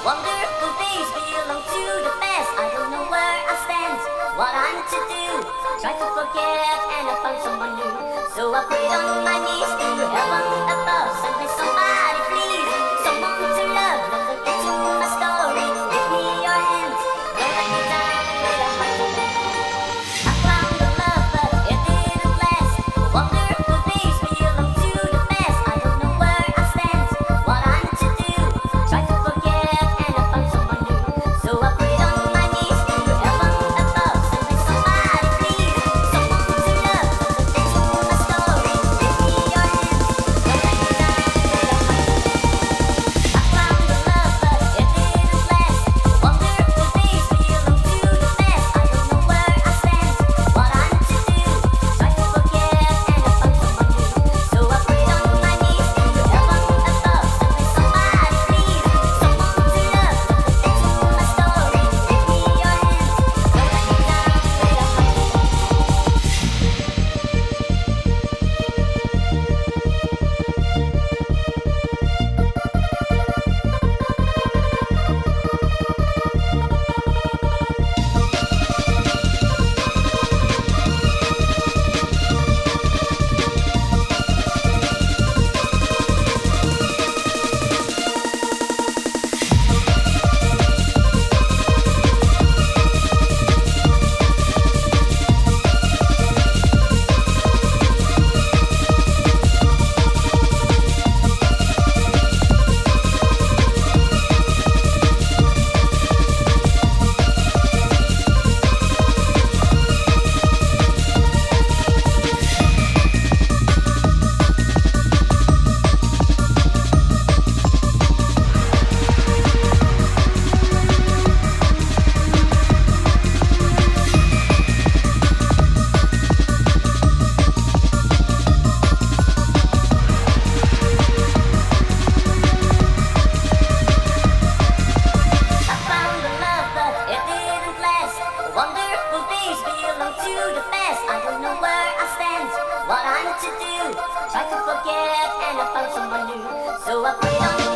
Wonderful things belong to the best. I don't know where I stand, what I'm to do. Try to forget and I found someone new. So I prayed on my knees to heaven above, send me somebody. the best. I don't know where I stand, what I need to do. Try to forget and I found someone new. So I prayed on